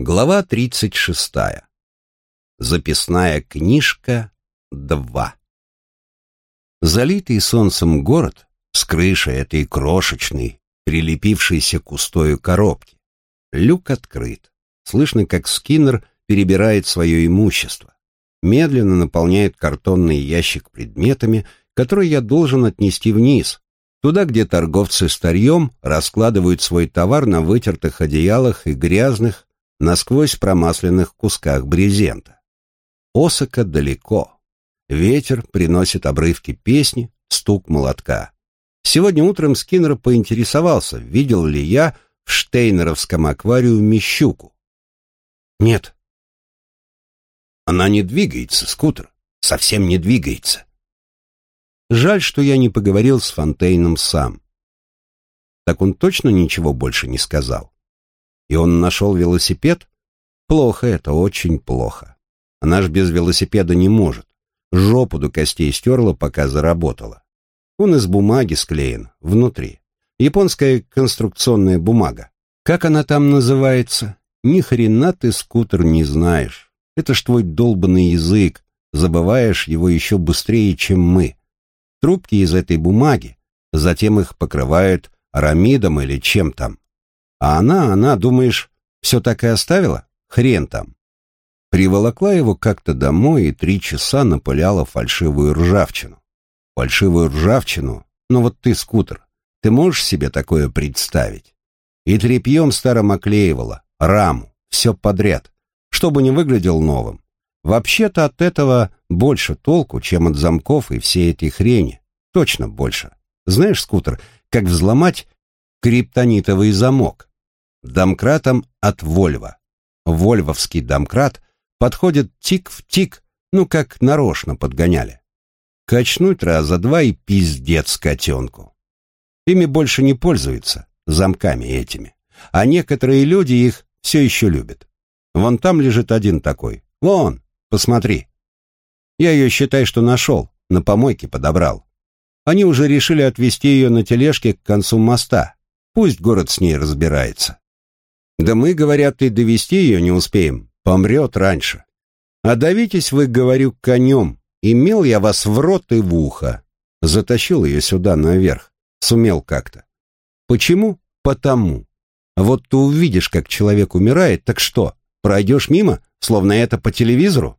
Глава 36. Записная книжка 2. Залитый солнцем город с крышей этой крошечной, прилепившейся к устою коробки. Люк открыт. Слышно, как Скиннер перебирает свое имущество. Медленно наполняет картонный ящик предметами, которые я должен отнести вниз, туда, где торговцы старьем раскладывают свой товар на вытертых одеялах и грязных, насквозь промасленных кусках брезента. Осака далеко. Ветер приносит обрывки песни, стук молотка. Сегодня утром Скиннер поинтересовался, видел ли я в штейнеровском аквариуме щуку. Нет. Она не двигается, скутер. Совсем не двигается. Жаль, что я не поговорил с Фонтейном сам. Так он точно ничего больше не сказал. И он нашел велосипед? Плохо это, очень плохо. Она ж без велосипеда не может. Жопу до костей стерла, пока заработала. Он из бумаги склеен, внутри. Японская конструкционная бумага. Как она там называется? Ни хрена ты, скутер, не знаешь. Это ж твой долбанный язык. Забываешь его еще быстрее, чем мы. Трубки из этой бумаги, затем их покрывают арамидом или чем там. А она, она, думаешь, все так и оставила? Хрен там. Приволокла его как-то домой и три часа напыляла фальшивую ржавчину. Фальшивую ржавчину? Ну вот ты, скутер, ты можешь себе такое представить? И тряпьем старым оклеивала, раму, все подряд, чтобы не выглядел новым. Вообще-то от этого больше толку, чем от замков и всей этой хрени. Точно больше. Знаешь, скутер, как взломать криптонитовый замок? Домкратом от Вольво. Вольвовский домкрат подходит тик в тик, ну как нарочно подгоняли. Качнуть раза два и пиздец котенку. Ими больше не пользуются, замками этими. А некоторые люди их все еще любят. Вон там лежит один такой. Вон, посмотри. Я ее, считай, что нашел, на помойке подобрал. Они уже решили отвезти ее на тележке к концу моста. Пусть город с ней разбирается. Да мы, говорят, и довести ее не успеем. Помрет раньше. А давитесь вы, говорю, конем. Имел я вас в рот и в ухо. Затащил ее сюда наверх. Сумел как-то. Почему? Потому. Вот ты увидишь, как человек умирает, так что, пройдешь мимо, словно это по телевизору?